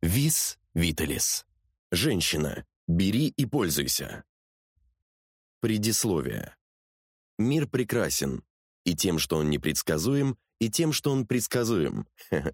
Вис Виталис. Женщина, бери и пользуйся. Предисловие. Мир прекрасен и тем, что он непредсказуем, и тем, что он предсказуем.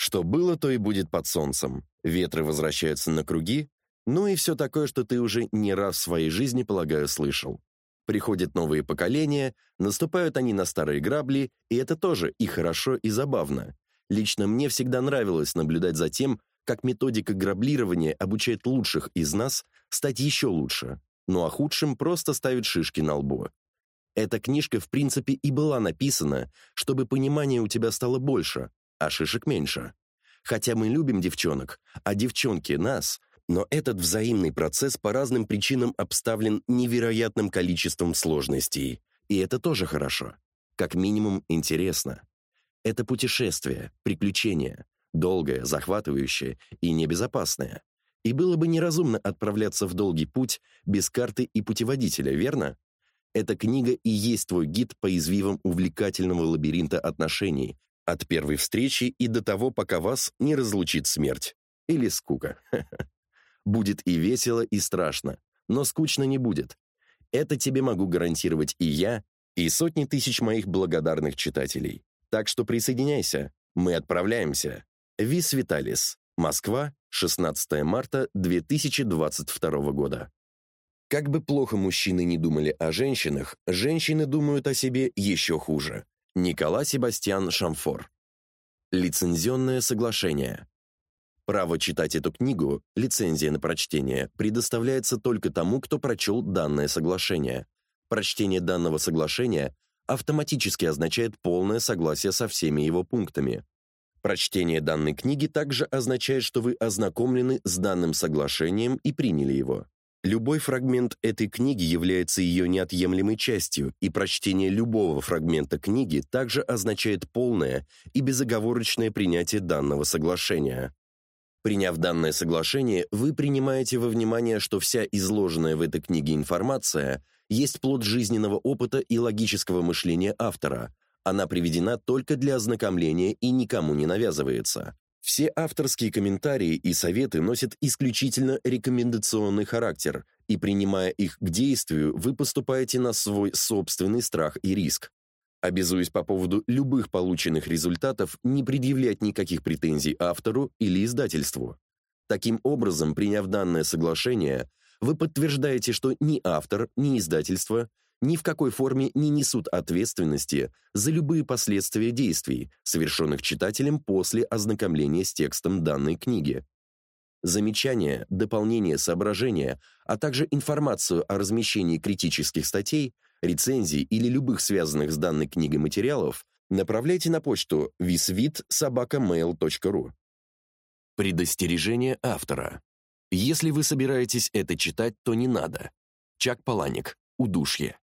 Что было, то и будет под солнцем. Ветры возвращаются на круги, ну и все такое, что ты уже не раз в своей жизни, полагаю, слышал. Приходят новые поколения, наступают они на старые грабли, и это тоже и хорошо, и забавно. Лично мне всегда нравилось наблюдать за тем, как методика граблирования обучает лучших из нас стать еще лучше, ну а худшим просто ставит шишки на лбу. Эта книжка, в принципе, и была написана, чтобы понимания у тебя стало больше, а шишек меньше. Хотя мы любим девчонок, а девчонки нас, но этот взаимный процесс по разным причинам обставлен невероятным количеством сложностей, и это тоже хорошо. Как минимум интересно. Это путешествие, приключение, долгое, захватывающее и небезопасное. И было бы неразумно отправляться в долгий путь без карты и путеводителя, верно? Эта книга и есть твой гид по извивам увлекательного лабиринта отношений, от первой встречи и до того, пока вас не разлучит смерть. Или скука. Будет и весело, и страшно, но скучно не будет. Это тебе могу гарантировать и я, и сотни тысяч моих благодарных читателей. Так что присоединяйся. Мы отправляемся. Вис Виталис. Москва, 16 марта 2022 года. Как бы плохо мужчины не думали о женщинах, женщины думают о себе еще хуже. Никола Себастьян Шамфор. Лицензионное соглашение. Право читать эту книгу, лицензия на прочтение, предоставляется только тому, кто прочел данное соглашение. Прочтение данного соглашения автоматически означает полное согласие со всеми его пунктами. Прочтение данной книги также означает, что вы ознакомлены с данным соглашением и приняли его. Любой фрагмент этой книги является ее неотъемлемой частью, и прочтение любого фрагмента книги также означает полное и безоговорочное принятие данного соглашения. Приняв данное соглашение, вы принимаете во внимание, что вся изложенная в этой книге информация есть плод жизненного опыта и логического мышления автора. Она приведена только для ознакомления и никому не навязывается. Все авторские комментарии и советы носят исключительно рекомендационный характер, и принимая их к действию, вы поступаете на свой собственный страх и риск. Обязуюсь по поводу любых полученных результатов не предъявлять никаких претензий автору или издательству. Таким образом, приняв данное соглашение, вы подтверждаете, что ни автор, ни издательство ни в какой форме не несут ответственности за любые последствия действий, совершенных читателем после ознакомления с текстом данной книги. Замечания, дополнения, соображения, а также информацию о размещении критических статей, рецензий или любых связанных с данной книгой материалов направляйте на почту visvid@mail.ru. Предостережение автора. Если вы собираетесь это читать, то не надо. Чак Паланик. Удушье.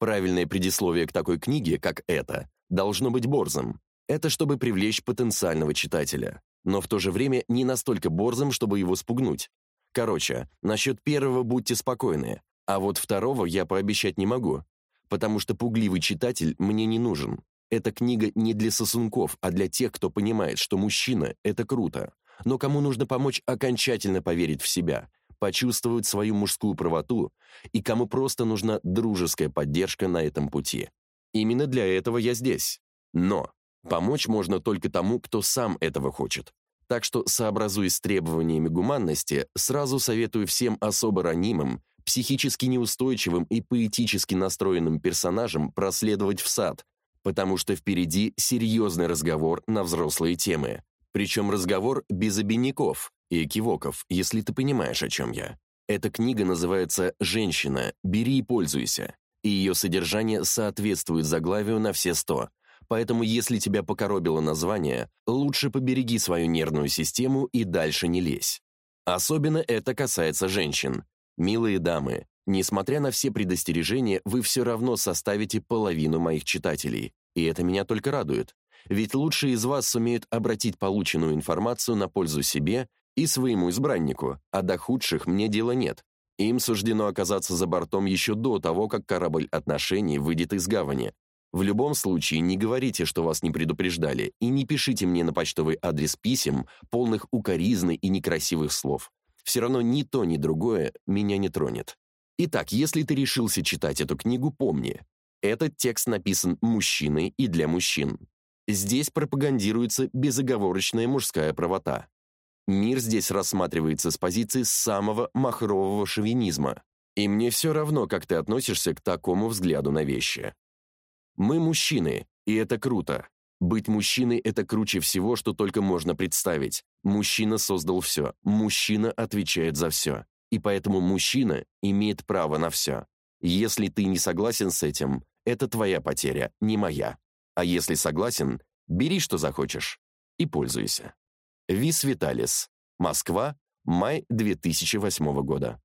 Правильное предисловие к такой книге, как эта, должно быть борзым. Это чтобы привлечь потенциального читателя, но в то же время не настолько борзым, чтобы его спугнуть. Короче, насчет первого будьте спокойны, а вот второго я пообещать не могу, потому что пугливый читатель мне не нужен. Эта книга не для сосунков, а для тех, кто понимает, что мужчина — это круто, но кому нужно помочь окончательно поверить в себя почувствовать свою мужскую правоту и кому просто нужна дружеская поддержка на этом пути. Именно для этого я здесь. Но помочь можно только тому, кто сам этого хочет. Так что, сообразуясь с требованиями гуманности, сразу советую всем особо ранимым, психически неустойчивым и поэтически настроенным персонажам проследовать в сад, потому что впереди серьезный разговор на взрослые темы. Причем разговор без обиняков, экивоков, если ты понимаешь, о чем я. Эта книга называется «Женщина. Бери и пользуйся», и ее содержание соответствует заглавию на все сто. Поэтому, если тебя покоробило название, лучше побереги свою нервную систему и дальше не лезь. Особенно это касается женщин. Милые дамы, несмотря на все предостережения, вы все равно составите половину моих читателей, и это меня только радует. Ведь лучшие из вас сумеют обратить полученную информацию на пользу себе и своему избраннику, а до худших мне дела нет. Им суждено оказаться за бортом еще до того, как корабль отношений выйдет из гавани. В любом случае, не говорите, что вас не предупреждали, и не пишите мне на почтовый адрес писем, полных укоризны и некрасивых слов. Все равно ни то, ни другое меня не тронет. Итак, если ты решился читать эту книгу, помни, этот текст написан мужчиной и для мужчин. Здесь пропагандируется безоговорочная мужская правота. Мир здесь рассматривается с позиции самого махрового шовинизма. И мне все равно, как ты относишься к такому взгляду на вещи. Мы мужчины, и это круто. Быть мужчиной – это круче всего, что только можно представить. Мужчина создал все, мужчина отвечает за все. И поэтому мужчина имеет право на все. Если ты не согласен с этим, это твоя потеря, не моя. А если согласен, бери, что захочешь, и пользуйся. Вис Виталис. Москва. Май 2008 года.